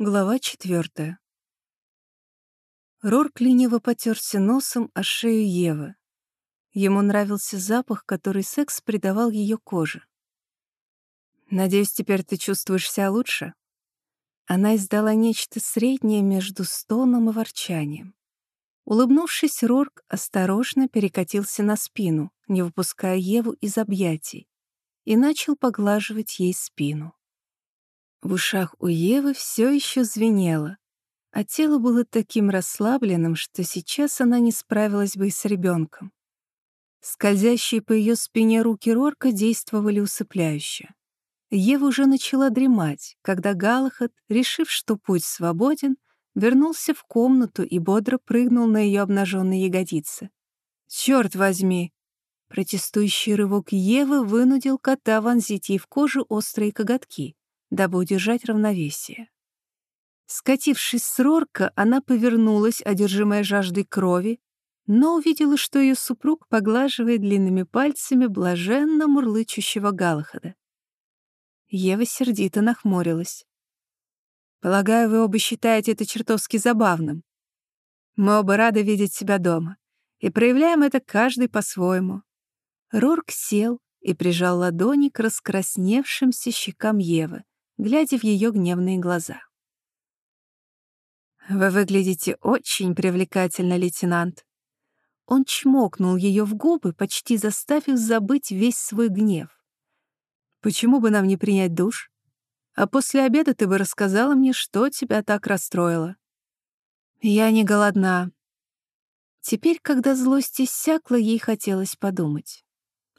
Глава четвертая. Рорк лениво потерся носом о шею Евы. Ему нравился запах, который секс придавал ее коже. «Надеюсь, теперь ты чувствуешь себя лучше?» Она издала нечто среднее между стоном и ворчанием. Улыбнувшись, Рорк осторожно перекатился на спину, не выпуская Еву из объятий, и начал поглаживать ей спину. В ушах у Евы все еще звенело, а тело было таким расслабленным, что сейчас она не справилась бы и с ребенком. Скользящие по ее спине руки Рорка действовали усыпляюще. Ева уже начала дремать, когда Галахат, решив, что путь свободен, вернулся в комнату и бодро прыгнул на ее обнаженные ягодицы. «Черт возьми!» Протестующий рывок Евы вынудил кота вонзить ей в кожу острые коготки дабы удержать равновесие. Скатившись с Рорка, она повернулась, одержимая жаждой крови, но увидела, что ее супруг поглаживает длинными пальцами блаженно мурлычущего Галахада. Ева сердито нахмурилась. «Полагаю, вы оба считаете это чертовски забавным. Мы оба рады видеть себя дома, и проявляем это каждый по-своему». Рорк сел и прижал ладони к раскрасневшимся щекам Евы, глядя в ее гневные глаза. «Вы выглядите очень привлекательно, лейтенант». Он чмокнул ее в губы, почти заставив забыть весь свой гнев. «Почему бы нам не принять душ? А после обеда ты бы рассказала мне, что тебя так расстроило». «Я не голодна». Теперь, когда злость иссякла, ей хотелось подумать.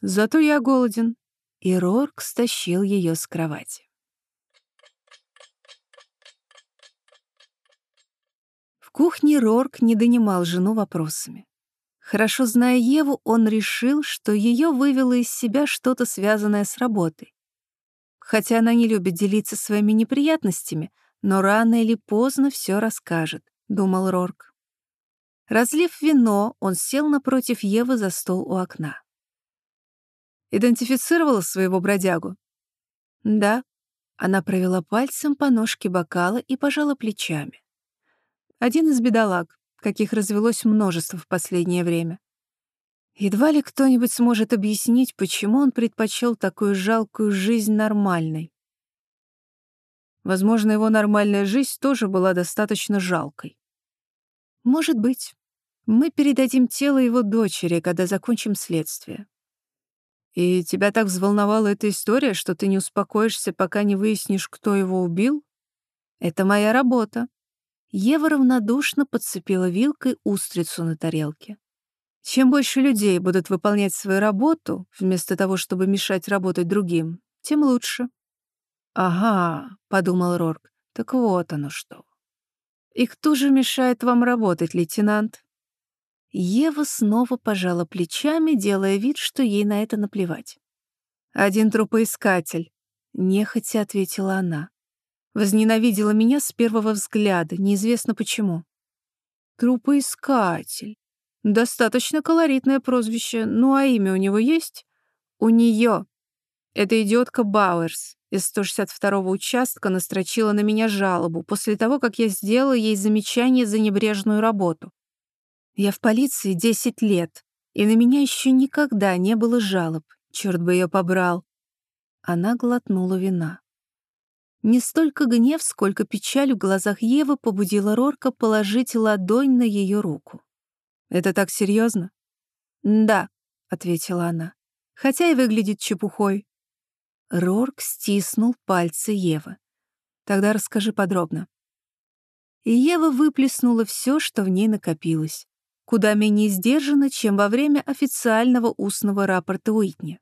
«Зато я голоден». И Рорк стащил ее с кровати. Кухне Рорк не донимал жену вопросами. Хорошо зная Еву, он решил, что ее вывело из себя что-то связанное с работой. Хотя она не любит делиться своими неприятностями, но рано или поздно все расскажет, думал Рорк. Разлив вино, он сел напротив Евы за стол у окна. Идентифицировала своего бродягу? Да. Она провела пальцем по ножке бокала и пожала плечами. Один из бедолаг, каких развелось множество в последнее время. Едва ли кто-нибудь сможет объяснить, почему он предпочел такую жалкую жизнь нормальной. Возможно, его нормальная жизнь тоже была достаточно жалкой. Может быть. Мы передадим тело его дочери, когда закончим следствие. И тебя так взволновала эта история, что ты не успокоишься, пока не выяснишь, кто его убил? Это моя работа. Ева равнодушно подцепила вилкой устрицу на тарелке. Чем больше людей будут выполнять свою работу, вместо того, чтобы мешать работать другим, тем лучше. «Ага», — подумал Рорк, — «так вот оно что». «И кто же мешает вам работать, лейтенант?» Ева снова пожала плечами, делая вид, что ей на это наплевать. «Один трупоискатель», — нехотя ответила она. Возненавидела меня с первого взгляда, неизвестно почему. Трупоискатель. Достаточно колоритное прозвище. Ну а имя у него есть? У нее. Эта идиотка Бауэрс из 162-го участка настрочила на меня жалобу после того, как я сделала ей замечание за небрежную работу. Я в полиции 10 лет, и на меня еще никогда не было жалоб. Черт бы ее побрал. Она глотнула вина. Не столько гнев, сколько печаль в глазах Евы побудила Рорка положить ладонь на ее руку. «Это так серьезно? «Да», — ответила она, хотя и выглядит чепухой. Рорк стиснул пальцы Евы. «Тогда расскажи подробно». И Ева выплеснула все, что в ней накопилось, куда менее сдержанно, чем во время официального устного рапорта Уитни.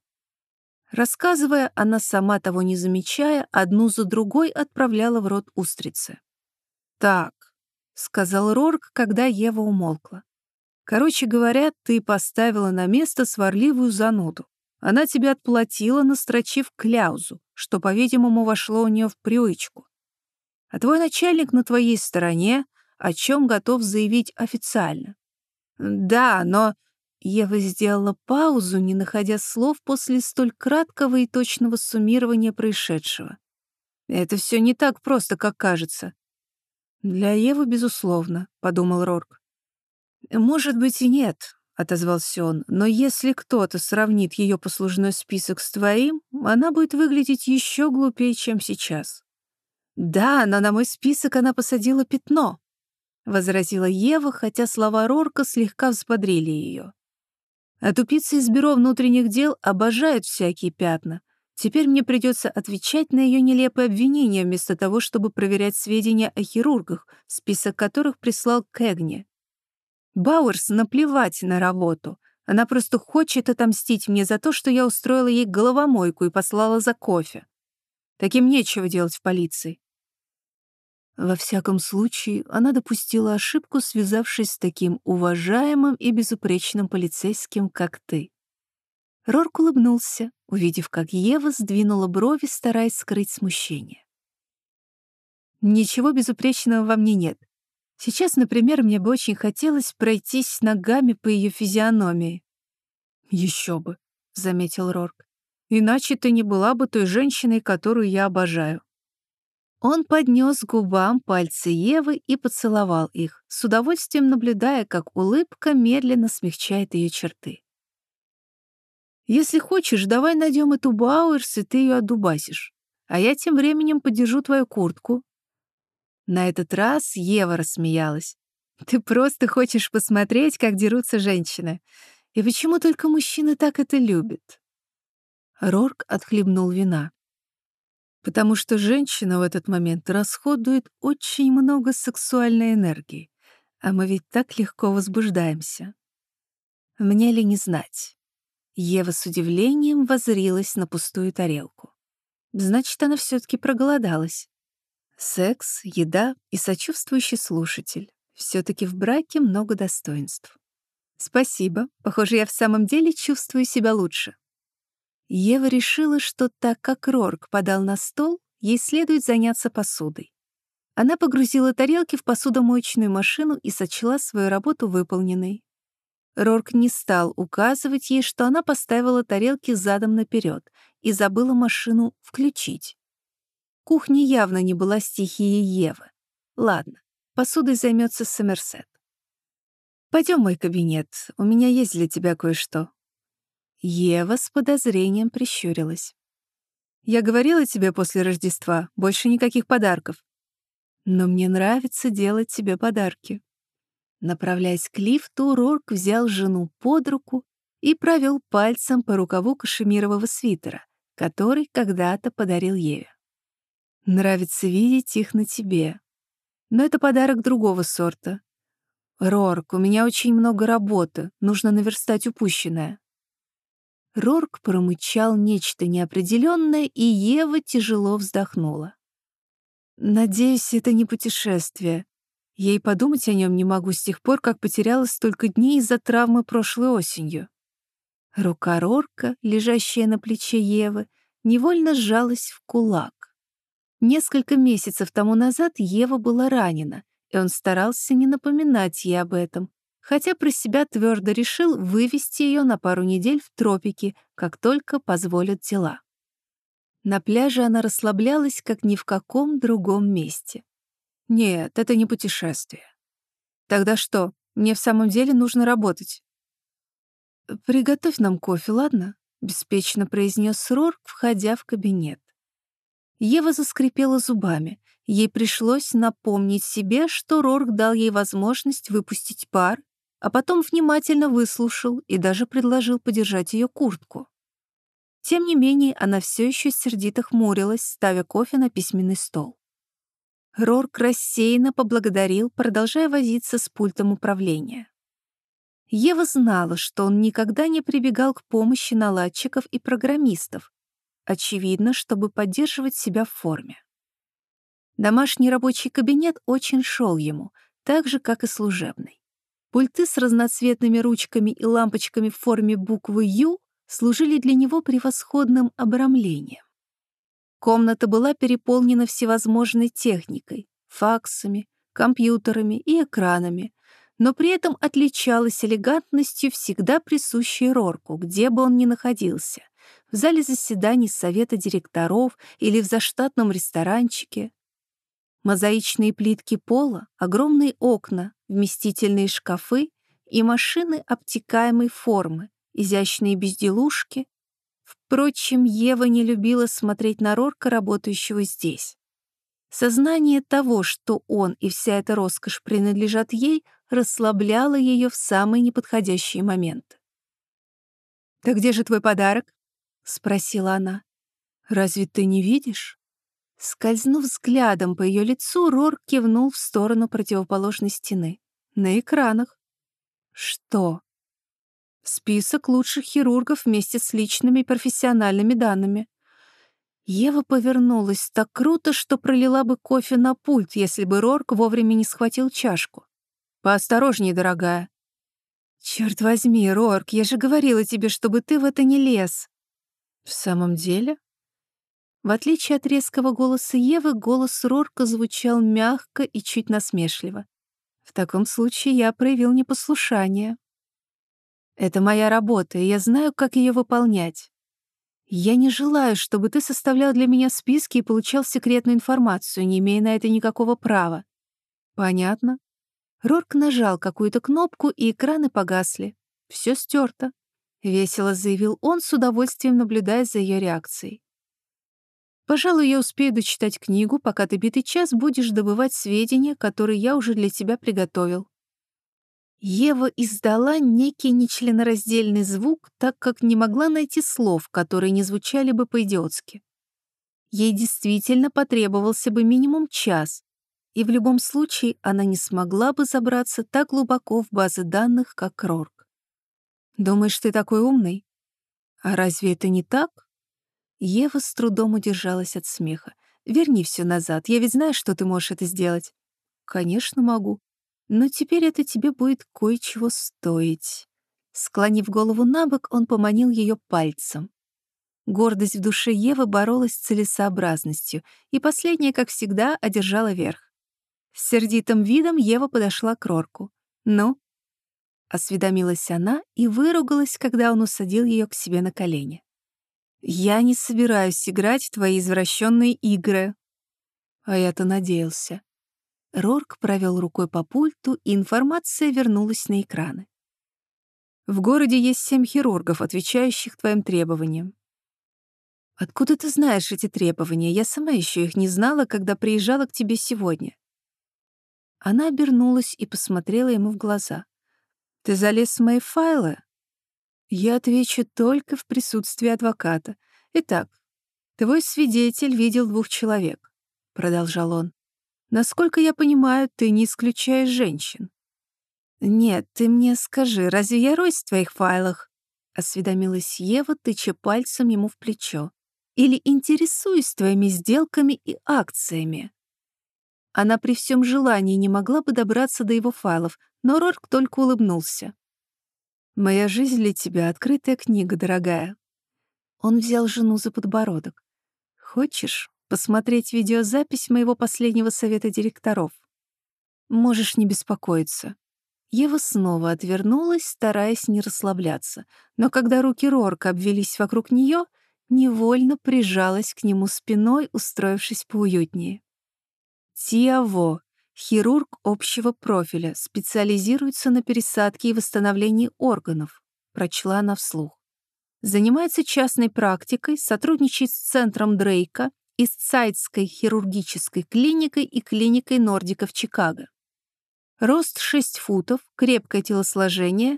Рассказывая, она, сама того не замечая, одну за другой отправляла в рот устрицы. «Так», — сказал Рорк, когда Ева умолкла. «Короче говоря, ты поставила на место сварливую зануду. Она тебе отплатила, настрочив кляузу, что, по-видимому, вошло у нее в привычку. А твой начальник на твоей стороне, о чем готов заявить официально. Да, но Ева сделала паузу, не находя слов после столь краткого и точного суммирования происшедшего. Это все не так просто, как кажется. «Для Евы, безусловно», — подумал Рорк. «Может быть и нет», — отозвался он, «но если кто-то сравнит ее послужной список с твоим, она будет выглядеть еще глупее, чем сейчас». «Да, но на мой список она посадила пятно», — возразила Ева, хотя слова Рорка слегка взбодрили ее. А тупицы из бюро внутренних дел обожают всякие пятна. Теперь мне придется отвечать на ее нелепые обвинения вместо того, чтобы проверять сведения о хирургах, список которых прислал Кэгни. Бауэрс наплевать на работу. Она просто хочет отомстить мне за то, что я устроила ей головомойку и послала за кофе. Таким нечего делать в полиции. Во всяком случае, она допустила ошибку, связавшись с таким уважаемым и безупречным полицейским, как ты. Рорк улыбнулся, увидев, как Ева сдвинула брови, стараясь скрыть смущение. «Ничего безупречного во мне нет. Сейчас, например, мне бы очень хотелось пройтись ногами по ее физиономии». «Еще бы», — заметил Рорк. «Иначе ты не была бы той женщиной, которую я обожаю». Он поднес к губам пальцы Евы и поцеловал их, с удовольствием наблюдая, как улыбка медленно смягчает ее черты. «Если хочешь, давай найдем эту Бауэрс, и ты ее отдубасишь. А я тем временем подержу твою куртку». На этот раз Ева рассмеялась. «Ты просто хочешь посмотреть, как дерутся женщины. И почему только мужчины так это любят?» Рорк отхлебнул вина потому что женщина в этот момент расходует очень много сексуальной энергии, а мы ведь так легко возбуждаемся. Мне ли не знать? Ева с удивлением возрилась на пустую тарелку. Значит, она все таки проголодалась. Секс, еда и сочувствующий слушатель. все таки в браке много достоинств. Спасибо. Похоже, я в самом деле чувствую себя лучше. Ева решила, что так как Рорк подал на стол, ей следует заняться посудой. Она погрузила тарелки в посудомоечную машину и сочла свою работу выполненной. Рорк не стал указывать ей, что она поставила тарелки задом наперед и забыла машину включить. Кухня явно не была стихией Евы. Ладно, посудой займется Сомерсет. Пойдем в мой кабинет, у меня есть для тебя кое-что. Ева с подозрением прищурилась. «Я говорила тебе после Рождества, больше никаких подарков. Но мне нравится делать тебе подарки». Направляясь к лифту, Рорк взял жену под руку и провел пальцем по рукаву кашемирового свитера, который когда-то подарил Еве. «Нравится видеть их на тебе. Но это подарок другого сорта. Рорк, у меня очень много работы, нужно наверстать упущенное». Рорк промычал нечто неопределенное, и Ева тяжело вздохнула. «Надеюсь, это не путешествие. Я и подумать о нем не могу с тех пор, как потеряла столько дней из-за травмы прошлой осенью». Рука Рорка, лежащая на плече Евы, невольно сжалась в кулак. Несколько месяцев тому назад Ева была ранена, и он старался не напоминать ей об этом, хотя про себя твердо решил вывести ее на пару недель в тропики, как только позволят дела. На пляже она расслаблялась, как ни в каком другом месте. Нет, это не путешествие. Тогда что, мне в самом деле нужно работать? «Приготовь нам кофе, ладно?» — беспечно произнес Рорк, входя в кабинет. Ева заскрипела зубами. Ей пришлось напомнить себе, что Рорк дал ей возможность выпустить пар а потом внимательно выслушал и даже предложил подержать ее куртку. Тем не менее, она все еще сердито хмурилась, ставя кофе на письменный стол. Рорк рассеянно поблагодарил, продолжая возиться с пультом управления. Ева знала, что он никогда не прибегал к помощи наладчиков и программистов, очевидно, чтобы поддерживать себя в форме. Домашний рабочий кабинет очень шел ему, так же, как и служебный. Пульты с разноцветными ручками и лампочками в форме буквы «Ю» служили для него превосходным обрамлением. Комната была переполнена всевозможной техникой, факсами, компьютерами и экранами, но при этом отличалась элегантностью, всегда присущей Рорку, где бы он ни находился, в зале заседаний совета директоров или в заштатном ресторанчике. Мозаичные плитки пола, огромные окна, вместительные шкафы и машины обтекаемой формы, изящные безделушки. Впрочем, Ева не любила смотреть на Рорка, работающего здесь. Сознание того, что он и вся эта роскошь принадлежат ей, расслабляло ее в самые неподходящие моменты. «Так где же твой подарок?» — спросила она. «Разве ты не видишь?» Скользнув взглядом по ее лицу, Рор кивнул в сторону противоположной стены. «На экранах». «Что?» «Список лучших хирургов вместе с личными профессиональными данными». Ева повернулась так круто, что пролила бы кофе на пульт, если бы Рорк вовремя не схватил чашку. «Поосторожнее, дорогая». «Черт возьми, Рорк, я же говорила тебе, чтобы ты в это не лез». «В самом деле?» В отличие от резкого голоса Евы, голос Рорка звучал мягко и чуть насмешливо. В таком случае я проявил непослушание. Это моя работа, и я знаю, как ее выполнять. Я не желаю, чтобы ты составлял для меня списки и получал секретную информацию, не имея на это никакого права. Понятно. Рорк нажал какую-то кнопку, и экраны погасли. Все стерто. Весело заявил он, с удовольствием наблюдая за ее реакцией. Пожалуй, я успею дочитать книгу, пока ты битый час будешь добывать сведения, которые я уже для тебя приготовил». Ева издала некий нечленораздельный звук, так как не могла найти слов, которые не звучали бы по-идиотски. Ей действительно потребовался бы минимум час, и в любом случае она не смогла бы забраться так глубоко в базы данных, как Рорк. «Думаешь, ты такой умный? А разве это не так?» Ева с трудом удержалась от смеха. «Верни все назад, я ведь знаю, что ты можешь это сделать». «Конечно могу. Но теперь это тебе будет кое-чего стоить». Склонив голову на бок, он поманил ее пальцем. Гордость в душе Евы боролась с целесообразностью, и последняя, как всегда, одержала верх. С сердитым видом Ева подошла к Рорку. «Ну?» — осведомилась она и выругалась, когда он усадил ее к себе на колени. «Я не собираюсь играть в твои извращенные игры». А я-то надеялся. Рорк провел рукой по пульту, и информация вернулась на экраны. В городе есть семь хирургов, отвечающих твоим требованиям. Откуда ты знаешь эти требования? Я сама еще их не знала, когда приезжала к тебе сегодня. Она обернулась и посмотрела ему в глаза. Ты залез в мои файлы? Я отвечу только в присутствии адвоката. Итак, твой свидетель видел двух человек, продолжал он. Насколько я понимаю, ты не исключаешь женщин. Нет, ты мне скажи, разве я роюсь в твоих файлах? осведомилась Ева, тыча пальцем ему в плечо. Или интересуюсь твоими сделками и акциями? Она при всем желании не могла бы добраться до его файлов, но Рорк только улыбнулся. Моя жизнь для тебя — открытая книга, дорогая». Он взял жену за подбородок. «Хочешь посмотреть видеозапись моего последнего совета директоров? Можешь не беспокоиться». Ева снова отвернулась, стараясь не расслабляться, но когда руки Рорка обвелись вокруг нее, невольно прижалась к нему спиной, устроившись поуютнее. «Тиаво, Хирург общего профиля, специализируется на пересадке и восстановлении органов, прочла она вслух. Занимается частной практикой, сотрудничает с центром Дрейка, Истсайдской хирургической клиникой и клиникой Нордика в Чикаго. Рост 6 футов, крепкое телосложение.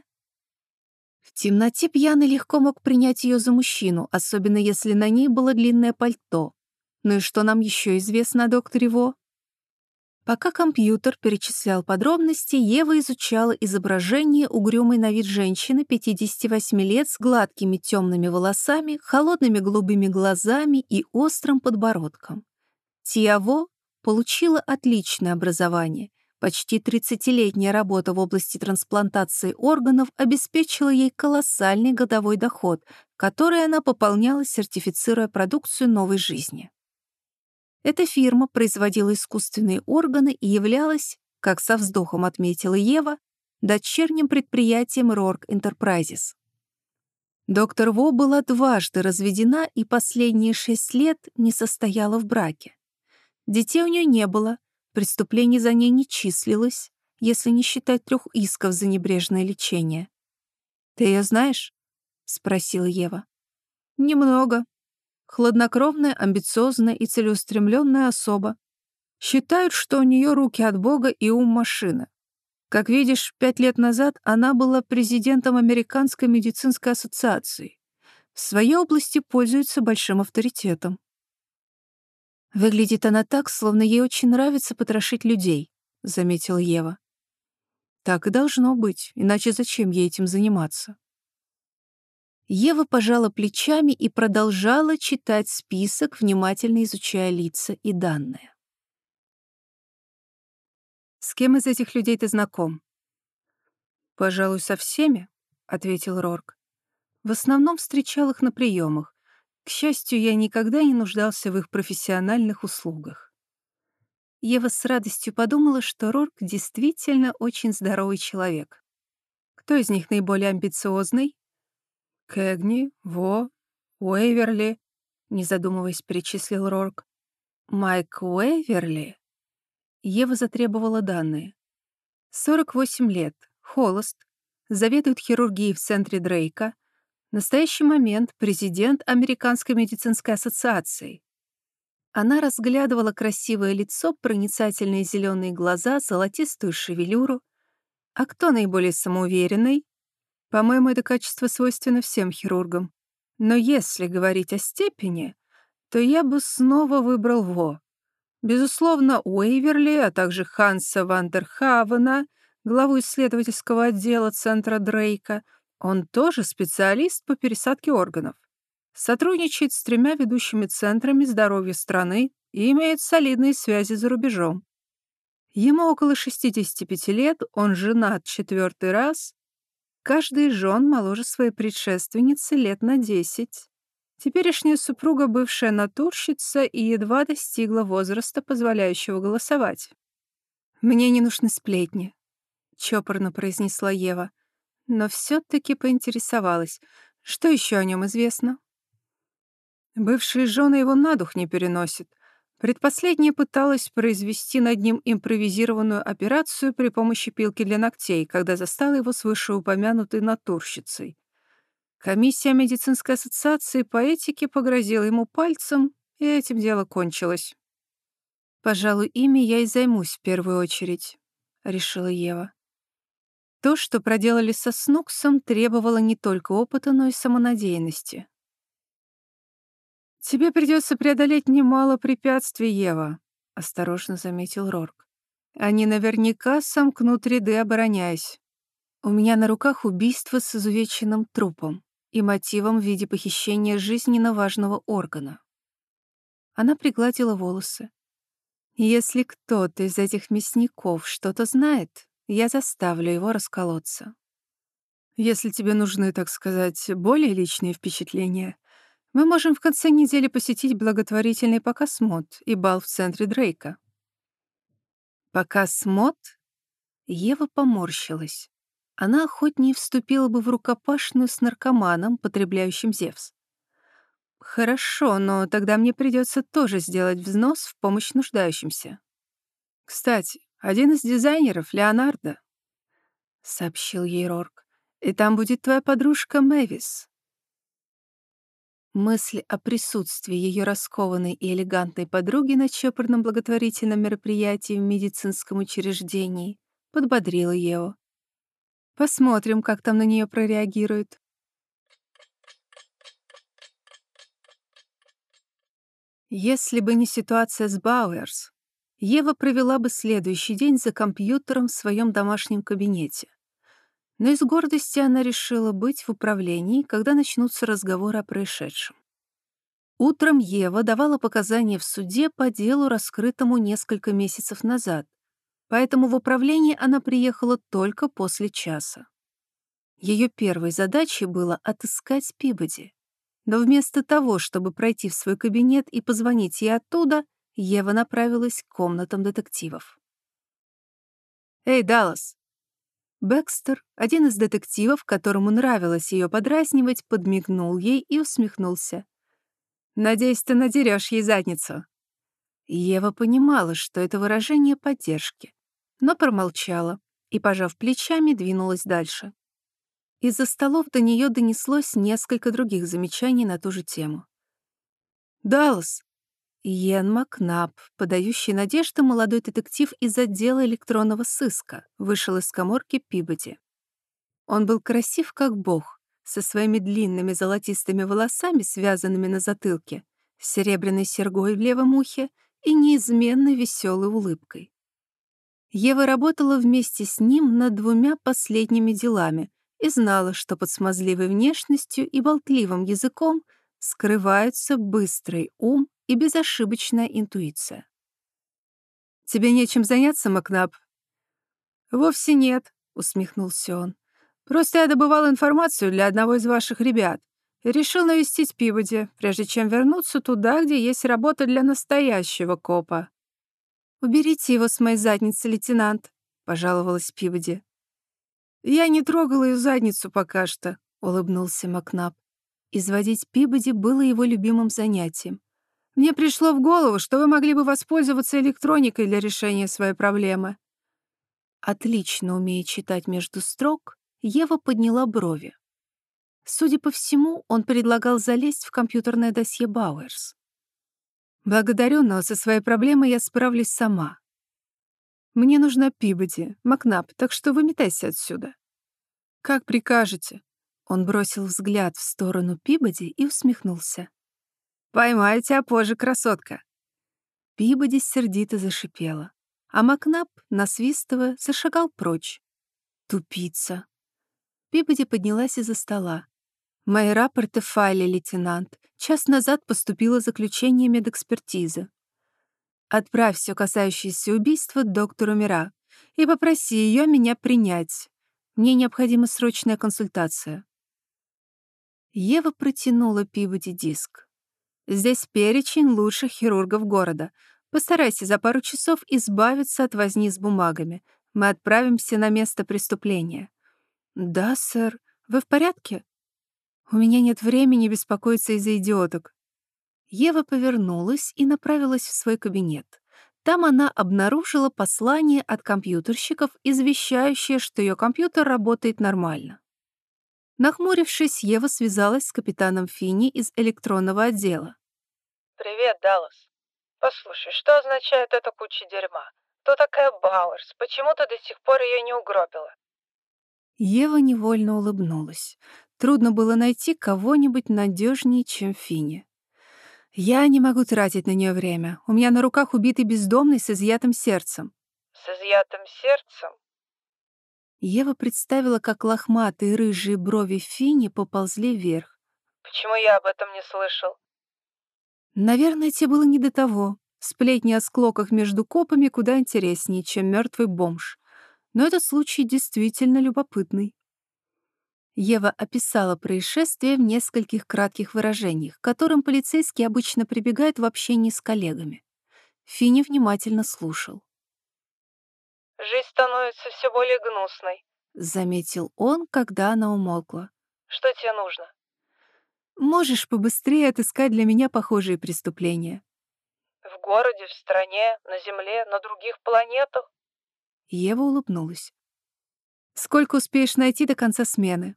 В темноте пьяный легко мог принять ее за мужчину, особенно если на ней было длинное пальто. Ну и что нам еще известно о докторе Во? Пока компьютер перечислял подробности, Ева изучала изображение угрюмой на вид женщины 58 лет с гладкими темными волосами, холодными голубыми глазами и острым подбородком. Тиаво получила отличное образование. Почти 30-летняя работа в области трансплантации органов обеспечила ей колоссальный годовой доход, который она пополняла, сертифицируя продукцию новой жизни. Эта фирма производила искусственные органы и являлась, как со вздохом отметила Ева, дочерним предприятием Рорк Enterprises. Доктор Во была дважды разведена и последние шесть лет не состояла в браке. Детей у нее не было, преступлений за ней не числилось, если не считать трех исков за небрежное лечение. «Ты ее знаешь?» — спросила Ева. «Немного. Хладнокровная, амбициозная и целеустремленная особа. Считают, что у нее руки от Бога и ум машины. Как видишь, пять лет назад она была президентом Американской медицинской ассоциации. В своей области пользуется большим авторитетом. «Выглядит она так, словно ей очень нравится потрошить людей», — заметила Ева. «Так и должно быть, иначе зачем ей этим заниматься?» Ева пожала плечами и продолжала читать список, внимательно изучая лица и данные. «С кем из этих людей ты знаком?» «Пожалуй, со всеми», — ответил Рорк. «В основном встречал их на приемах, к счастью, я никогда не нуждался в их профессиональных услугах. Ева с радостью подумала, что Рорк действительно очень здоровый человек. Кто из них наиболее амбициозный? Кэгни, Во, Уэйверли, не задумываясь, перечислил Рорк. Майк Уэйверли? Ева затребовала данные. 48 лет, холост, заведует хирургией в центре Дрейка, в настоящий момент президент Американской медицинской ассоциации. Она разглядывала красивое лицо, проницательные зеленые глаза, золотистую шевелюру. А кто наиболее самоуверенный? По-моему, это качество свойственно всем хирургам. Но если говорить о степени, то я бы снова выбрал Во. Безусловно, Уэйверли, а также Ханса Вандерхавена, главу исследовательского отдела Центра Дрейка — он тоже специалист по пересадке органов. Сотрудничает с тремя ведущими центрами здоровья страны и имеет солидные связи за рубежом. Ему около 65 лет, он женат четвертый раз. Каждый из жен моложе своей предшественницы лет на 10. Теперешняя супруга бывшая натурщица и едва достигла возраста, позволяющего голосовать. «Мне не нужны сплетни», — чопорно произнесла Ева но все таки поинтересовалась, что еще о нем известно. Бывшие жены его на дух не переносят. Предпоследняя пыталась произвести над ним импровизированную операцию при помощи пилки для ногтей, когда застала его с вышеупомянутой натурщицей. Комиссия медицинской ассоциации по этике погрозила ему пальцем, и этим дело кончилось. «Пожалуй, ими я и займусь в первую очередь», — решила Ева. То, что проделали со Снуксом, требовало не только опыта, но и самонадеянности. «Тебе придется преодолеть немало препятствий, Ева», — осторожно заметил Рорк. «Они наверняка сомкнут ряды, обороняясь. У меня на руках убийство с изувеченным трупом и мотивом в виде похищения жизненно важного органа». Она пригладила волосы. «Если кто-то из этих мясников что-то знает, я заставлю его расколоться. Если тебе нужны, так сказать, более личные впечатления, мы можем в конце недели посетить благотворительный показ мод и бал в центре Дрейка. Показ мод? Ева поморщилась. Она охотнее вступила бы в рукопашную с наркоманом, потребляющим Зевс. Хорошо, но тогда мне придется тоже сделать взнос в помощь нуждающимся. Кстати, один из дизайнеров — Леонардо», — сообщил ей Рорк. «И там будет твоя подружка Мэвис». Мысль о присутствии ее раскованной и элегантной подруги на чопорном благотворительном мероприятии в медицинском учреждении подбодрила Еву. «Посмотрим, как там на нее прореагируют». Если бы не ситуация с Бауэрс, Ева провела бы следующий день за компьютером в своем домашнем кабинете. Но из гордости она решила быть в управлении, когда начнутся разговоры о происшедшем. Утром Ева давала показания в суде по делу, раскрытому несколько месяцев назад, поэтому в управление она приехала только после часа. Ее первой задачей было отыскать Пибоди. Но вместо того, чтобы пройти в свой кабинет и позвонить ей оттуда — Ева направилась к комнатам детективов. «Эй, Даллас!» Бекстер, один из детективов, которому нравилось ее подразнивать, подмигнул ей и усмехнулся. «Надеюсь, ты надерешь ей задницу». Ева понимала, что это выражение поддержки, но промолчала и, пожав плечами, двинулась дальше. Из-за столов до нее донеслось несколько других замечаний на ту же тему. «Даллас!» Йен Макнаб, подающий надежды молодой детектив из отдела электронного сыска, вышел из коморки Пибоди. Он был красив как бог, со своими длинными золотистыми волосами, связанными на затылке, серебряной серьгой в левом ухе и неизменной веселой улыбкой. Ева работала вместе с ним над двумя последними делами и знала, что под смазливой внешностью и болтливым языком скрываются быстрый ум и безошибочная интуиция. «Тебе нечем заняться, Макнаб?» «Вовсе нет», — усмехнулся он. «Просто я добывал информацию для одного из ваших ребят решил навестить Пиводи, прежде чем вернуться туда, где есть работа для настоящего копа». «Уберите его с моей задницы, лейтенант», — пожаловалась Пиводи. «Я не трогал ее задницу пока что», — улыбнулся Макнаб. Изводить Пибоди было его любимым занятием. Мне пришло в голову, что вы могли бы воспользоваться электроникой для решения своей проблемы». Отлично умея читать между строк, Ева подняла брови. Судя по всему, он предлагал залезть в компьютерное досье Бауэрс. «Благодарю, но со своей проблемой я справлюсь сама. Мне нужна Пибоди, Макнап, так что выметайся отсюда». «Как прикажете». Он бросил взгляд в сторону Пибоди и усмехнулся. «Поймаю тебя позже, красотка!» Пибоди сердито зашипела, а Макнап, насвистывая, зашагал прочь. «Тупица!» Пибоди поднялась из-за стола. «Мои рапорты в лейтенант. Час назад поступило заключение медэкспертизы. Отправь все касающееся убийства доктору Мира и попроси ее меня принять. Мне необходима срочная консультация». Ева протянула Пибоди диск. Здесь перечень лучших хирургов города. Постарайся за пару часов избавиться от возни с бумагами. Мы отправимся на место преступления». «Да, сэр. Вы в порядке?» «У меня нет времени беспокоиться из-за идиоток». Ева повернулась и направилась в свой кабинет. Там она обнаружила послание от компьютерщиков, извещающее, что ее компьютер работает нормально. Нахмурившись, Ева связалась с капитаном Фини из электронного отдела. «Привет, Даллас. Послушай, что означает эта куча дерьма? Кто такая Бауэрс? Почему ты до сих пор ее не угробила?» Ева невольно улыбнулась. Трудно было найти кого-нибудь надежнее, чем Фини. «Я не могу тратить на нее время. У меня на руках убитый бездомный с изъятым сердцем». «С изъятым сердцем?» Ева представила, как лохматые рыжие брови Фини поползли вверх. «Почему я об этом не слышал?» Наверное, тебе было не до того. Сплетни о склоках между копами куда интереснее, чем мертвый бомж. Но этот случай действительно любопытный. Ева описала происшествие в нескольких кратких выражениях, к которым полицейские обычно прибегают в общении с коллегами. Финни внимательно слушал. «Жизнь становится все более гнусной», — заметил он, когда она умолкла. «Что тебе нужно?» Можешь побыстрее отыскать для меня похожие преступления?» «В городе, в стране, на Земле, на других планетах?» Ева улыбнулась. «Сколько успеешь найти до конца смены?»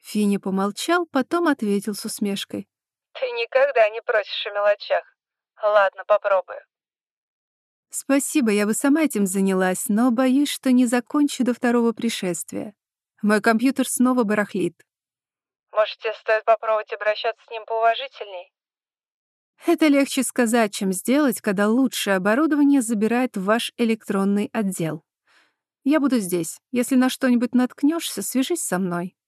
Финни помолчал, потом ответил с усмешкой. «Ты никогда не просишь о мелочах. Ладно, попробую». «Спасибо, я бы сама этим занялась, но боюсь, что не закончу до второго пришествия. Мой компьютер снова барахлит. Может, тебе стоит попробовать обращаться с ним поуважительней? Это легче сказать, чем сделать, когда лучшее оборудование забирает ваш электронный отдел. Я буду здесь. Если на что-нибудь наткнешься, свяжись со мной.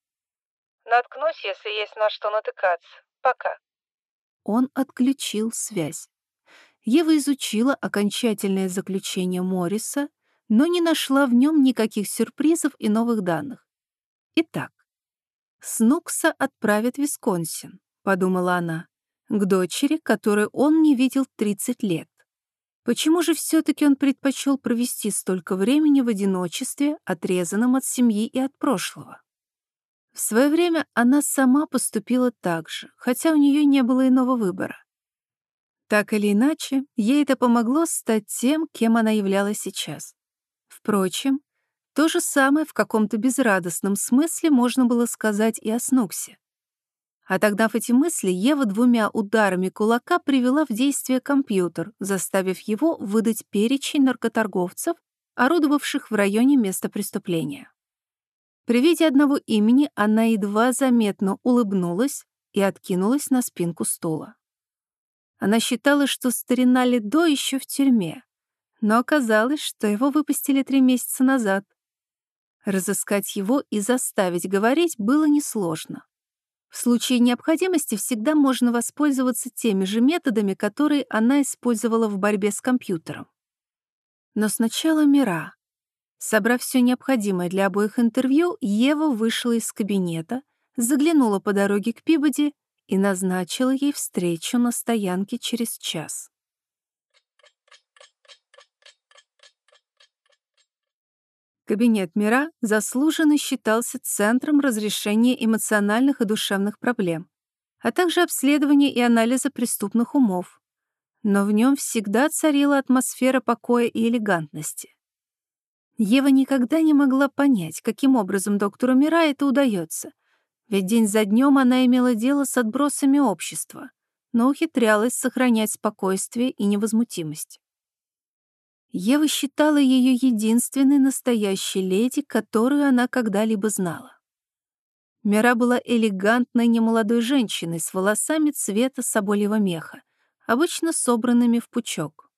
Наткнусь, если есть на что натыкаться. Пока. Он отключил связь. Ева изучила окончательное заключение Морриса, но не нашла в нем никаких сюрпризов и новых данных. Итак, Снукса отправят в Висконсин, подумала она, к дочери, которую он не видел 30 лет. Почему же все-таки он предпочел провести столько времени в одиночестве, отрезанном от семьи и от прошлого? В свое время она сама поступила так же, хотя у нее не было иного выбора. Так или иначе, ей это помогло стать тем, кем она являлась сейчас. Впрочем, то же самое в каком-то безрадостном смысле можно было сказать и о Снуксе. Отогнав эти мысли, Ева двумя ударами кулака привела в действие компьютер, заставив его выдать перечень наркоторговцев, орудовавших в районе места преступления. При виде одного имени она едва заметно улыбнулась и откинулась на спинку стула. Она считала, что старина Ледо еще в тюрьме, но оказалось, что его выпустили три месяца назад. Разыскать его и заставить говорить было несложно. В случае необходимости всегда можно воспользоваться теми же методами, которые она использовала в борьбе с компьютером. Но сначала Мира. Собрав все необходимое для обоих интервью, Ева вышла из кабинета, заглянула по дороге к Пибоди и назначила ей встречу на стоянке через час. Кабинет Мира заслуженно считался центром разрешения эмоциональных и душевных проблем, а также обследования и анализа преступных умов. Но в нем всегда царила атмосфера покоя и элегантности. Ева никогда не могла понять, каким образом доктору Мира это удается, ведь день за днем она имела дело с отбросами общества, но ухитрялась сохранять спокойствие и невозмутимость. Ева считала ее единственной настоящей леди, которую она когда-либо знала. Мира была элегантной немолодой женщиной с волосами цвета соболевого меха, обычно собранными в пучок.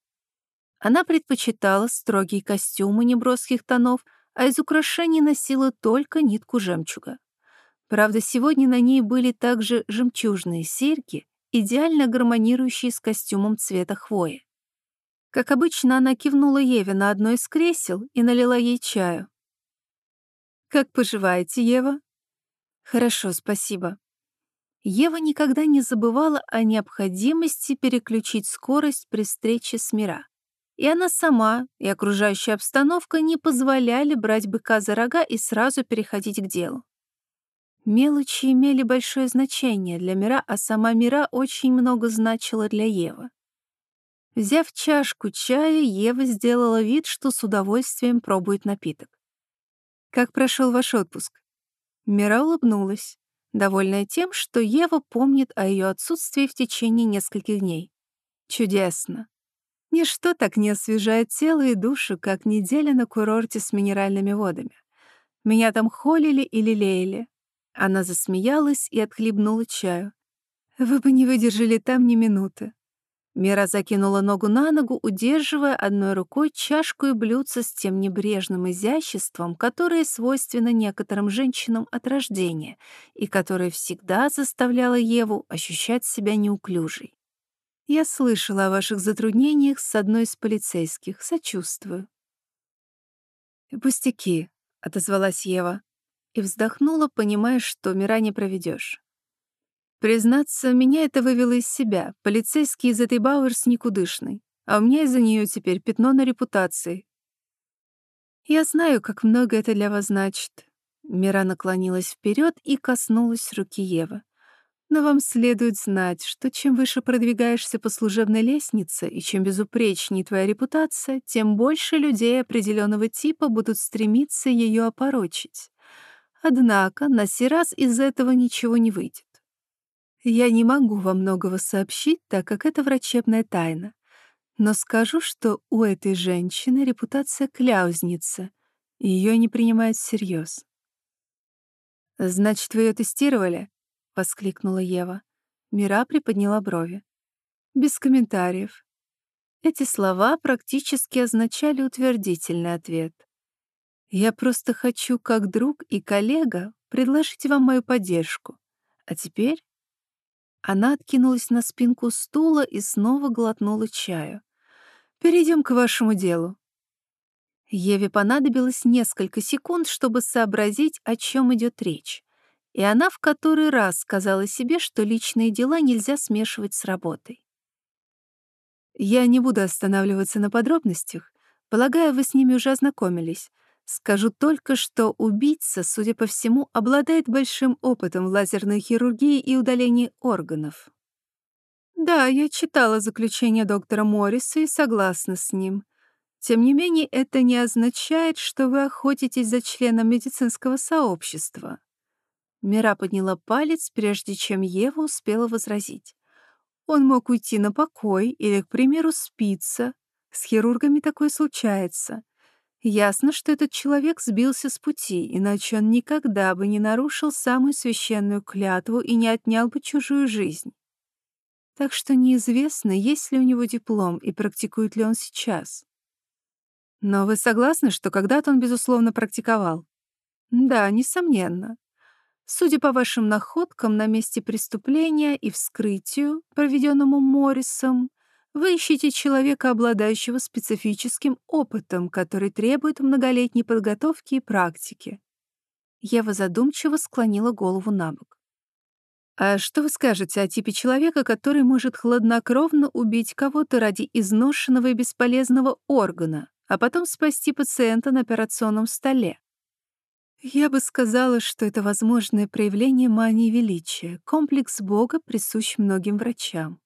Она предпочитала строгие костюмы неброских тонов, а из украшений носила только нитку жемчуга. Правда, сегодня на ней были также жемчужные серьги, идеально гармонирующие с костюмом цвета хвои. Как обычно, она кивнула Еве на одно из кресел и налила ей чаю. «Как поживаете, Ева?» «Хорошо, спасибо». Ева никогда не забывала о необходимости переключить скорость при встрече с Мира. И она сама, и окружающая обстановка не позволяли брать быка за рога и сразу переходить к делу. Мелочи имели большое значение для Мира, а сама Мира очень много значила для Евы. Взяв чашку чая, Ева сделала вид, что с удовольствием пробует напиток. «Как прошел ваш отпуск?» Мира улыбнулась, довольная тем, что Ева помнит о ее отсутствии в течение нескольких дней. «Чудесно. Ничто так не освежает тело и душу, как неделя на курорте с минеральными водами. Меня там холили и лелеяли». Она засмеялась и отхлебнула чаю. «Вы бы не выдержали там ни минуты. Мира закинула ногу на ногу, удерживая одной рукой чашку и блюдце с тем небрежным изяществом, которое свойственно некоторым женщинам от рождения и которое всегда заставляло Еву ощущать себя неуклюжей. «Я слышала о ваших затруднениях с одной из полицейских. Сочувствую». «Пустяки», — отозвалась Ева и вздохнула, понимая, что Мира не проведешь. Признаться, меня это вывело из себя. Полицейский из этой Бауэрс никудышный. А у меня из-за нее теперь пятно на репутации. Я знаю, как много это для вас значит. Мира наклонилась вперед и коснулась руки Евы. Но вам следует знать, что чем выше продвигаешься по служебной лестнице и чем безупречнее твоя репутация, тем больше людей определенного типа будут стремиться ее опорочить. Однако на сей раз из этого ничего не выйдет. Я не могу вам многого сообщить, так как это врачебная тайна. Но скажу, что у этой женщины репутация кляузница, и ее не принимают всерьез. «Значит, вы ее тестировали?» — воскликнула Ева. Мира приподняла брови. Без комментариев. Эти слова практически означали утвердительный ответ. «Я просто хочу, как друг и коллега, предложить вам мою поддержку. А теперь она откинулась на спинку стула и снова глотнула чаю. «Перейдем к вашему делу». Еве понадобилось несколько секунд, чтобы сообразить, о чем идет речь. И она в который раз сказала себе, что личные дела нельзя смешивать с работой. «Я не буду останавливаться на подробностях. Полагаю, вы с ними уже ознакомились. Скажу только, что убийца, судя по всему, обладает большим опытом в лазерной хирургии и удалении органов. Да, я читала заключение доктора Морриса и согласна с ним. Тем не менее, это не означает, что вы охотитесь за членом медицинского сообщества. Мира подняла палец, прежде чем Ева успела возразить. Он мог уйти на покой или, к примеру, спиться. С хирургами такое случается. Ясно, что этот человек сбился с пути, иначе он никогда бы не нарушил самую священную клятву и не отнял бы чужую жизнь. Так что неизвестно, есть ли у него диплом и практикует ли он сейчас. Но вы согласны, что когда-то он, безусловно, практиковал? Да, несомненно. Судя по вашим находкам на месте преступления и вскрытию, проведенному Моррисом, вы ищете человека, обладающего специфическим опытом, который требует многолетней подготовки и практики. Ева задумчиво склонила голову на бок. А что вы скажете о типе человека, который может хладнокровно убить кого-то ради изношенного и бесполезного органа, а потом спасти пациента на операционном столе? Я бы сказала, что это возможное проявление мании величия, комплекс Бога, присущ многим врачам.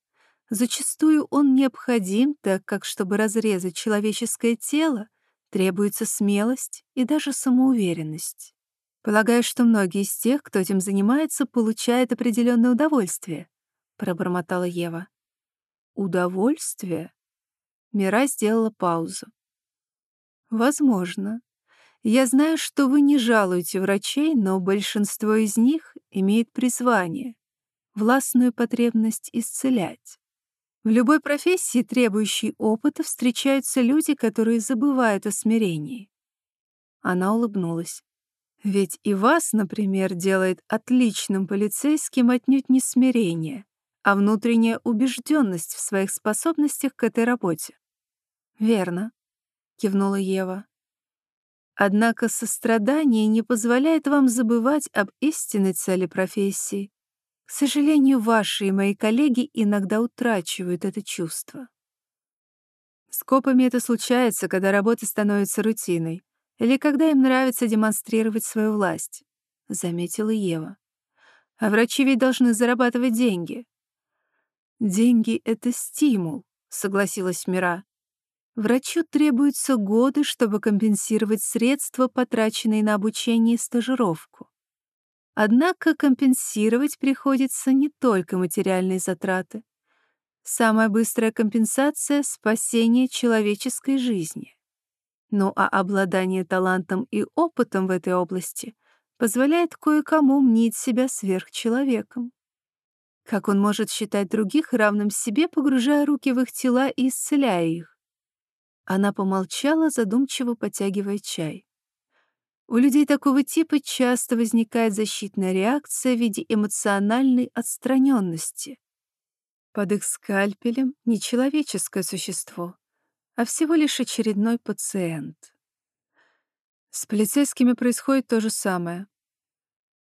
Зачастую он необходим, так как, чтобы разрезать человеческое тело, требуется смелость и даже самоуверенность. Полагаю, что многие из тех, кто этим занимается, получают определенное удовольствие, пробормотала Ева. Удовольствие? Мира сделала паузу. Возможно. Я знаю, что вы не жалуете врачей, но большинство из них имеет призвание, властную потребность исцелять. В любой профессии, требующей опыта, встречаются люди, которые забывают о смирении. Она улыбнулась. Ведь и вас, например, делает отличным полицейским отнюдь не смирение, а внутренняя убежденность в своих способностях к этой работе. «Верно», — кивнула Ева. «Однако сострадание не позволяет вам забывать об истинной цели профессии, к сожалению, ваши и мои коллеги иногда утрачивают это чувство. С копами это случается, когда работа становится рутиной или когда им нравится демонстрировать свою власть, — заметила Ева. А врачи ведь должны зарабатывать деньги. Деньги — это стимул, — согласилась Мира. Врачу требуются годы, чтобы компенсировать средства, потраченные на обучение и стажировку. Однако компенсировать приходится не только материальные затраты. Самая быстрая компенсация — спасение человеческой жизни. Ну а обладание талантом и опытом в этой области позволяет кое-кому мнить себя сверхчеловеком. Как он может считать других равным себе, погружая руки в их тела и исцеляя их? Она помолчала, задумчиво потягивая чай. У людей такого типа часто возникает защитная реакция в виде эмоциональной отстраненности. Под их скальпелем не человеческое существо, а всего лишь очередной пациент. С полицейскими происходит то же самое.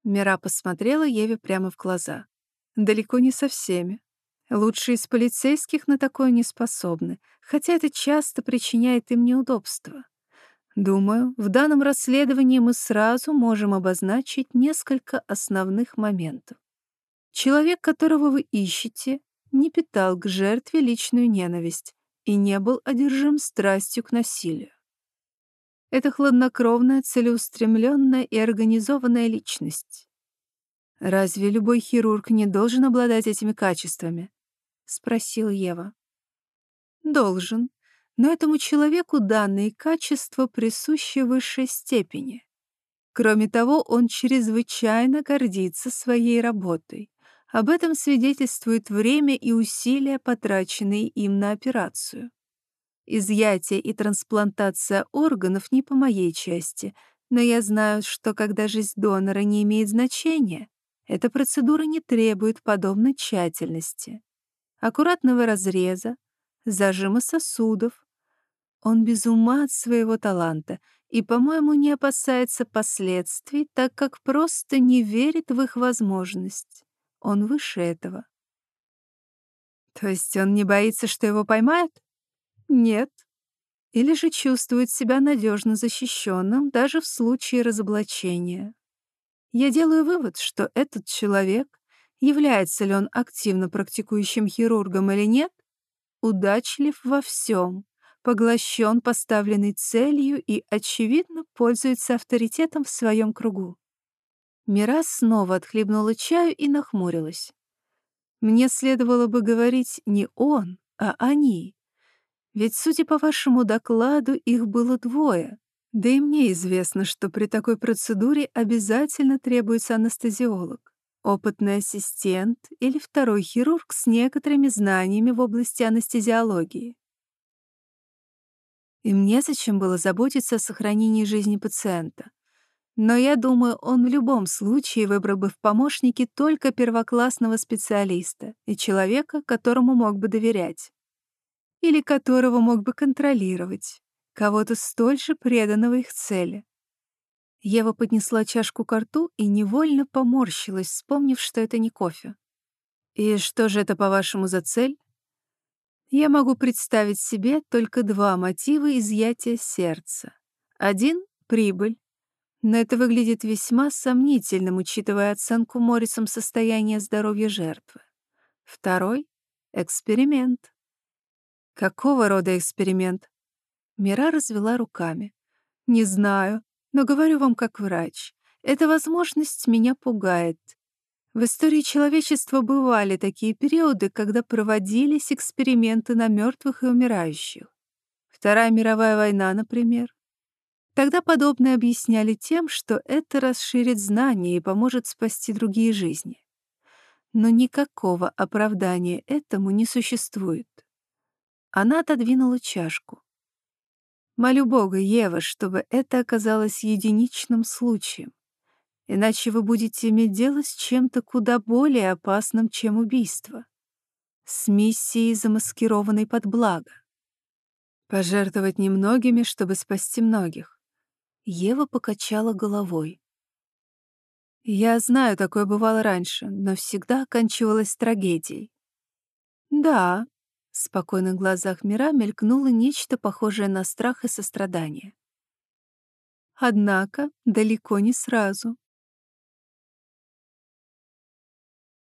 Мира посмотрела Еве прямо в глаза. Далеко не со всеми. Лучшие из полицейских на такое не способны, хотя это часто причиняет им неудобства. Думаю, в данном расследовании мы сразу можем обозначить несколько основных моментов. Человек, которого вы ищете, не питал к жертве личную ненависть и не был одержим страстью к насилию. Это хладнокровная, целеустремленная и организованная личность. «Разве любой хирург не должен обладать этими качествами?» — спросил Ева. «Должен, но этому человеку данные качества присущи высшей степени. Кроме того, он чрезвычайно гордится своей работой. Об этом свидетельствует время и усилия, потраченные им на операцию. Изъятие и трансплантация органов не по моей части, но я знаю, что когда жизнь донора не имеет значения, эта процедура не требует подобной тщательности. Аккуратного разреза, зажима сосудов, он без ума от своего таланта и, по-моему, не опасается последствий, так как просто не верит в их возможность. Он выше этого. То есть он не боится, что его поймают? Нет. Или же чувствует себя надежно защищенным даже в случае разоблачения. Я делаю вывод, что этот человек является ли он активно практикующим хирургом или нет, удачлив во всем, поглощен поставленной целью и, очевидно, пользуется авторитетом в своем кругу. Мира снова отхлебнула чаю и нахмурилась. Мне следовало бы говорить не он, а они. Ведь, судя по вашему докладу, их было двое. Да и мне известно, что при такой процедуре обязательно требуется анестезиолог, опытный ассистент или второй хирург с некоторыми знаниями в области анестезиологии. И мне зачем было заботиться о сохранении жизни пациента. Но я думаю, он в любом случае выбрал бы в помощники только первоклассного специалиста и человека, которому мог бы доверять. Или которого мог бы контролировать. Кого-то столь же преданного их цели. Ева поднесла чашку к рту и невольно поморщилась, вспомнив, что это не кофе. «И что же это, по-вашему, за цель?» Я могу представить себе только два мотива изъятия сердца. Один — прибыль, но это выглядит весьма сомнительным, учитывая оценку Моррисом состояния здоровья жертвы. Второй — эксперимент. Какого рода эксперимент? Мира развела руками. Не знаю, но говорю вам как врач. Эта возможность меня пугает. В истории человечества бывали такие периоды, когда проводились эксперименты на мертвых и умирающих. Вторая мировая война, например. Тогда подобное объясняли тем, что это расширит знания и поможет спасти другие жизни. Но никакого оправдания этому не существует. Она отодвинула чашку. Молю Бога, Ева, чтобы это оказалось единичным случаем. Иначе вы будете иметь дело с чем-то куда более опасным, чем убийство. С миссией, замаскированной под благо. Пожертвовать немногими, чтобы спасти многих. Ева покачала головой. Я знаю, такое бывало раньше, но всегда оканчивалось трагедией. Да, в спокойных глазах Мира мелькнуло нечто похожее на страх и сострадание. Однако далеко не сразу.